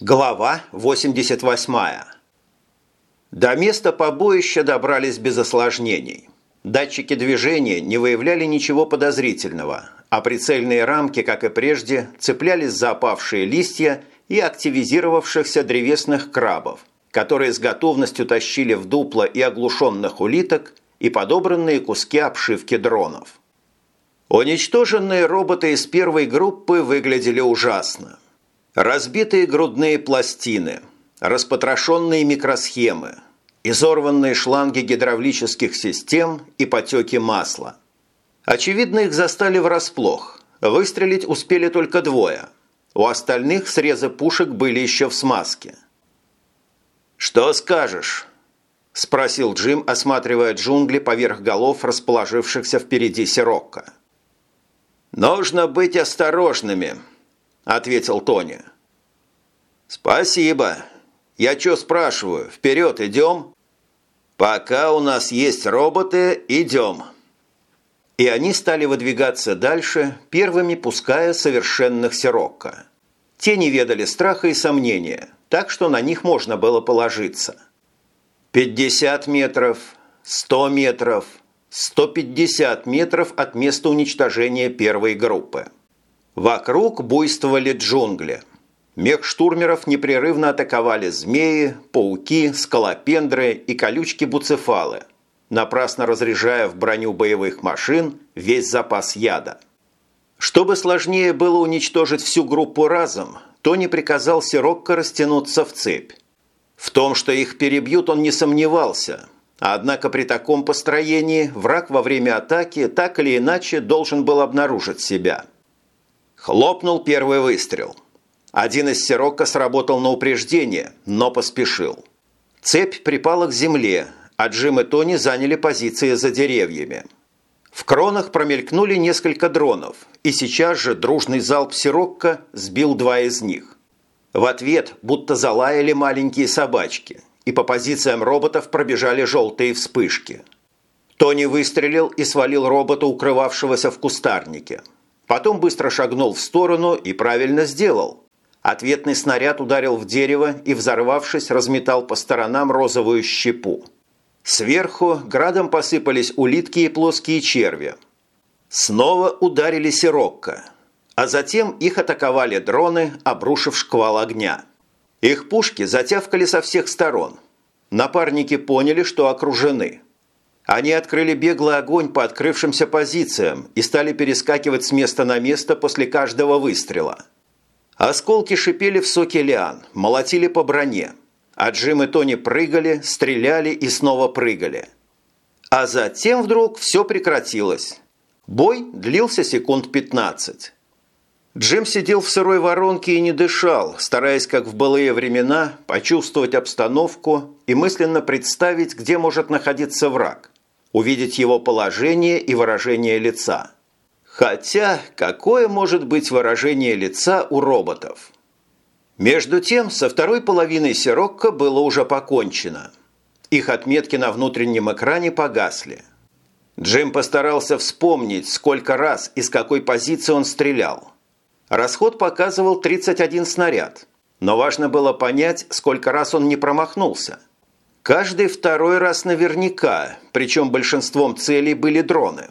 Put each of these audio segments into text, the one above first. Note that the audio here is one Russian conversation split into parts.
Глава 88. До места побоища добрались без осложнений. Датчики движения не выявляли ничего подозрительного, а прицельные рамки, как и прежде, цеплялись за опавшие листья и активизировавшихся древесных крабов, которые с готовностью тащили в дупло и оглушенных улиток, и подобранные куски обшивки дронов. Уничтоженные роботы из первой группы выглядели ужасно. Разбитые грудные пластины, распотрошенные микросхемы, изорванные шланги гидравлических систем и потеки масла. Очевидно, их застали врасплох. Выстрелить успели только двое. У остальных срезы пушек были еще в смазке. «Что скажешь?» – спросил Джим, осматривая джунгли поверх голов расположившихся впереди Сирокко. «Нужно быть осторожными», ответил Тони. «Спасибо. Я что спрашиваю, вперед идем?» «Пока у нас есть роботы, идем». И они стали выдвигаться дальше, первыми пуская совершенных Сирокко. Те не ведали страха и сомнения, так что на них можно было положиться. 50 метров, 100 метров, 150 метров от места уничтожения первой группы. Вокруг буйствовали джунгли. Мех штурмеров непрерывно атаковали змеи, пауки, скалопендры и колючки-буцефалы, напрасно разряжая в броню боевых машин весь запас яда. Чтобы сложнее было уничтожить всю группу разом, Тони приказал Сирокко растянуться в цепь. В том, что их перебьют, он не сомневался. Однако при таком построении враг во время атаки так или иначе должен был обнаружить себя – Хлопнул первый выстрел. Один из сирокко сработал на упреждение, но поспешил. Цепь припала к земле, а Джим и Тони заняли позиции за деревьями. В кронах промелькнули несколько дронов, и сейчас же дружный залп сирокко сбил два из них. В ответ будто залаяли маленькие собачки, и по позициям роботов пробежали желтые вспышки. Тони выстрелил и свалил робота, укрывавшегося в кустарнике. Потом быстро шагнул в сторону и правильно сделал. Ответный снаряд ударил в дерево и, взорвавшись, разметал по сторонам розовую щепу. Сверху градом посыпались улитки и плоские черви. Снова ударили сирокко, а затем их атаковали дроны, обрушив шквал огня. Их пушки затявкали со всех сторон. Напарники поняли, что окружены – они открыли беглый огонь по открывшимся позициям и стали перескакивать с места на место после каждого выстрела. Осколки шипели в соке лиан, молотили по броне. А Джим и Тони прыгали, стреляли и снова прыгали. А затем вдруг все прекратилось. Бой длился секунд 15. Джим сидел в сырой воронке и не дышал, стараясь, как в былые времена, почувствовать обстановку и мысленно представить, где может находиться враг увидеть его положение и выражение лица. Хотя, какое может быть выражение лица у роботов? Между тем, со второй половиной Сирокко было уже покончено. Их отметки на внутреннем экране погасли. Джим постарался вспомнить, сколько раз и с какой позиции он стрелял. Расход показывал 31 снаряд, но важно было понять, сколько раз он не промахнулся – Каждый второй раз наверняка, причем большинством целей были дроны.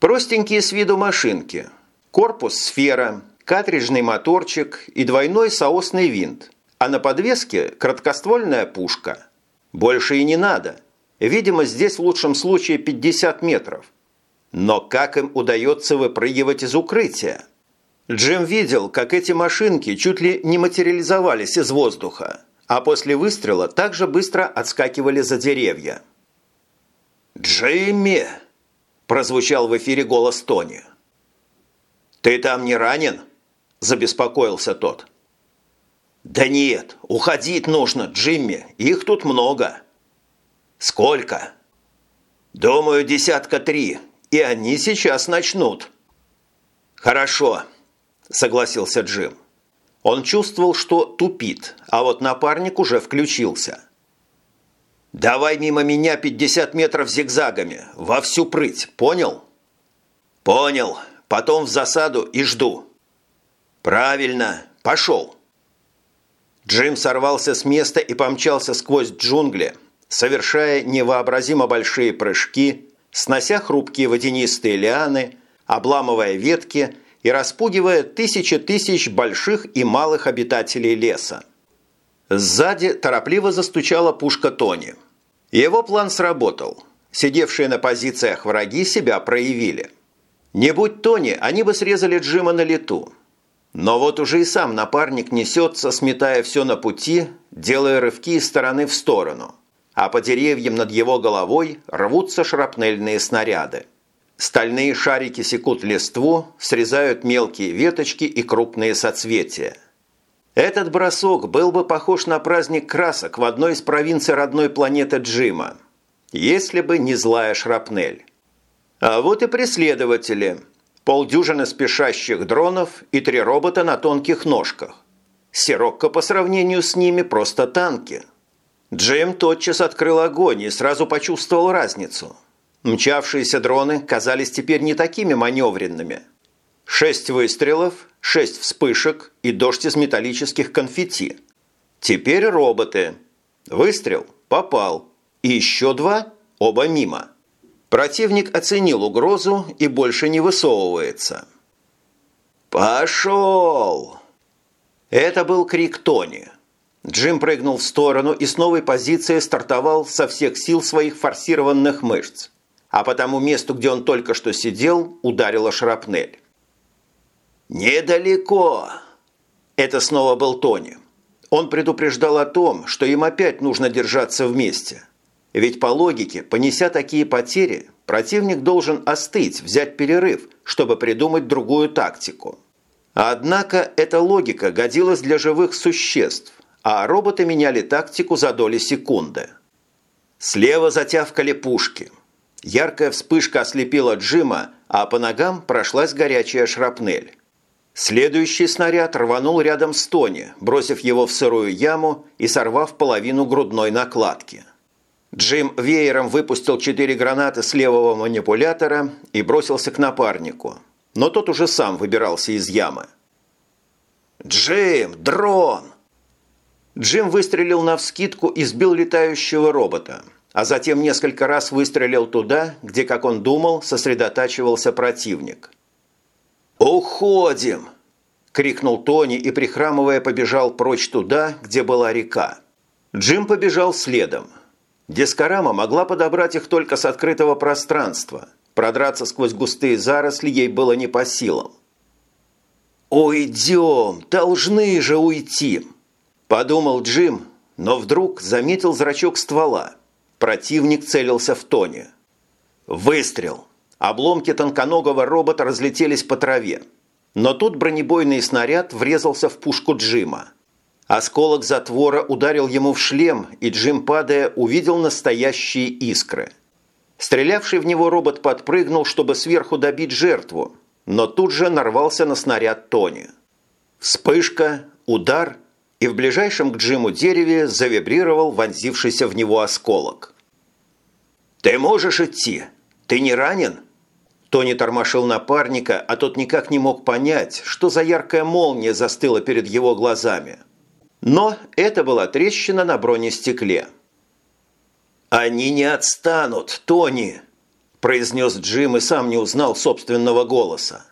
Простенькие с виду машинки. Корпус – сфера, картриджный моторчик и двойной соосный винт. А на подвеске – краткоствольная пушка. Больше и не надо. Видимо, здесь в лучшем случае 50 метров. Но как им удается выпрыгивать из укрытия? Джим видел, как эти машинки чуть ли не материализовались из воздуха а после выстрела также быстро отскакивали за деревья. «Джимми!» – прозвучал в эфире голос Тони. «Ты там не ранен?» – забеспокоился тот. «Да нет, уходить нужно, Джимми, их тут много». «Сколько?» «Думаю, десятка три, и они сейчас начнут». «Хорошо», – согласился Джим. Он чувствовал, что тупит, а вот напарник уже включился. «Давай мимо меня 50 метров зигзагами, во всю прыть, понял?» «Понял. Потом в засаду и жду». «Правильно. Пошел». Джим сорвался с места и помчался сквозь джунгли, совершая невообразимо большие прыжки, снося хрупкие водянистые лианы, обламывая ветки и распугивая тысячи тысяч больших и малых обитателей леса. Сзади торопливо застучала пушка Тони. Его план сработал. Сидевшие на позициях враги себя проявили. Не будь Тони, они бы срезали Джима на лету. Но вот уже и сам напарник несется, сметая все на пути, делая рывки из стороны в сторону. А по деревьям над его головой рвутся шрапнельные снаряды. Стальные шарики секут листву, срезают мелкие веточки и крупные соцветия. Этот бросок был бы похож на праздник красок в одной из провинций родной планеты Джима, если бы не злая шрапнель. А вот и преследователи. Полдюжины спешащих дронов и три робота на тонких ножках. Сирокко по сравнению с ними просто танки. Джим тотчас открыл огонь и сразу почувствовал разницу. Мчавшиеся дроны казались теперь не такими маневренными. Шесть выстрелов, шесть вспышек и дождь из металлических конфетти. Теперь роботы. Выстрел попал. И еще два, оба мимо. Противник оценил угрозу и больше не высовывается. «Пошел!» Это был крик Тони. Джим прыгнул в сторону и с новой позиции стартовал со всех сил своих форсированных мышц. А по тому месту, где он только что сидел, ударила шрапнель. «Недалеко!» Это снова был Тони. Он предупреждал о том, что им опять нужно держаться вместе – ведь по логике, понеся такие потери, противник должен остыть, взять перерыв, чтобы придумать другую тактику. Однако эта логика годилась для живых существ, а роботы меняли тактику за доли секунды. Слева затявкали пушки. Яркая вспышка ослепила Джима, а по ногам прошлась горячая шрапнель. Следующий снаряд рванул рядом с Тони, бросив его в сырую яму и сорвав половину грудной накладки. Джим веером выпустил четыре гранаты с левого манипулятора и бросился к напарнику. Но тот уже сам выбирался из ямы. «Джим, дрон!» Джим выстрелил навскидку и сбил летающего робота, а затем несколько раз выстрелил туда, где, как он думал, сосредотачивался противник. «Уходим!» – крикнул Тони и, прихрамывая, побежал прочь туда, где была река. Джим побежал следом – Дискорама могла подобрать их только с открытого пространства. Продраться сквозь густые заросли ей было не по силам. «Уйдем! Должны же уйти!» – подумал Джим, но вдруг заметил зрачок ствола. Противник целился в тоне. Выстрел! Обломки тонконогого робота разлетелись по траве. Но тут бронебойный снаряд врезался в пушку Джима. Осколок затвора ударил ему в шлем, и Джим, падая, увидел настоящие искры. Стрелявший в него робот подпрыгнул, чтобы сверху добить жертву, но тут же нарвался на снаряд Тони. Вспышка, удар, и в ближайшем к Джиму дереве завибрировал вонзившийся в него осколок. «Ты можешь идти? Ты не ранен?» Тони тормошил напарника, а тот никак не мог понять, что за яркая молния застыла перед его глазами – но это была трещина на бронестекле. «Они не отстанут, Тони!» – произнес Джим и сам не узнал собственного голоса.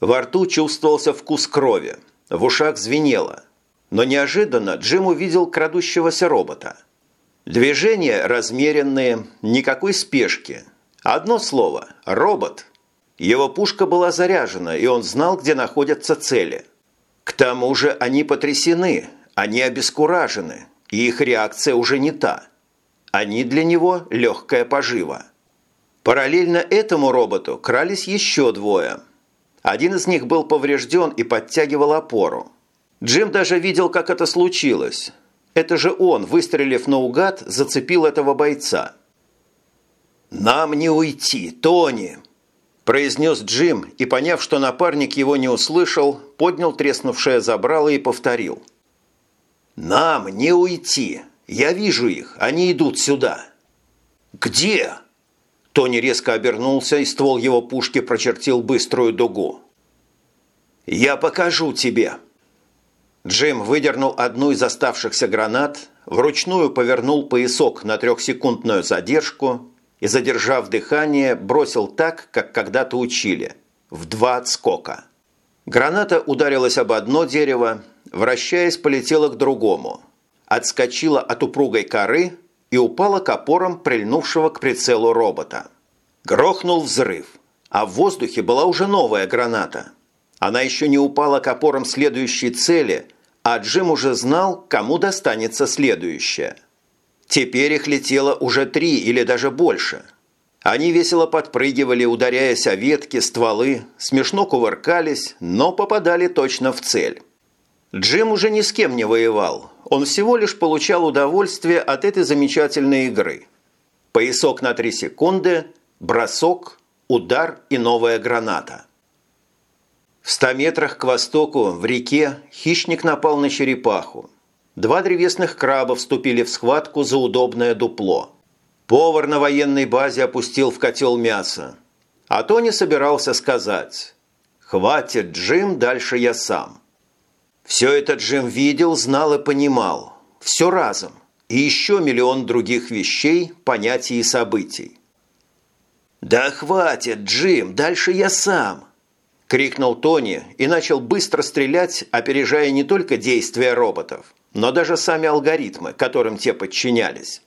Во рту чувствовался вкус крови, в ушах звенело. Но неожиданно Джим увидел крадущегося робота. Движения размеренные, никакой спешки. Одно слово – робот. Его пушка была заряжена, и он знал, где находятся цели. К тому же они потрясены, они обескуражены, и их реакция уже не та. Они для него легкая пожива. Параллельно этому роботу крались еще двое. Один из них был поврежден и подтягивал опору. Джим даже видел, как это случилось. Это же он, выстрелив наугад, зацепил этого бойца. «Нам не уйти, Тони!» произнес Джим и, поняв, что напарник его не услышал, поднял треснувшее забрало и повторил – «Нам не уйти! Я вижу их, они идут сюда!» «Где?» Тони резко обернулся, и ствол его пушки прочертил быструю дугу. «Я покажу тебе!» Джим выдернул одну из оставшихся гранат, вручную повернул поясок на трехсекундную задержку и, задержав дыхание, бросил так, как когда-то учили, в два отскока. Граната ударилась об одно дерево, вращаясь, полетела к другому, отскочила от упругой коры и упала к опорам прильнувшего к прицелу робота. Грохнул взрыв, а в воздухе была уже новая граната. Она еще не упала к опорам следующей цели, а Джим уже знал, кому достанется следующая. Теперь их летело уже три или даже больше. Они весело подпрыгивали, ударяясь о ветки, стволы, смешно кувыркались, но попадали точно в цель. Джим уже ни с кем не воевал, он всего лишь получал удовольствие от этой замечательной игры. Поясок на три секунды, бросок, удар и новая граната. В ста метрах к востоку, в реке, хищник напал на черепаху. Два древесных краба вступили в схватку за удобное дупло. Повар на военной базе опустил в котел мясо. А Тони собирался сказать «Хватит, Джим, дальше я сам». Все это Джим видел, знал и понимал. Все разом. И еще миллион других вещей, понятий и событий. «Да хватит, Джим, дальше я сам!» – крикнул Тони и начал быстро стрелять, опережая не только действия роботов, но даже сами алгоритмы, которым те подчинялись.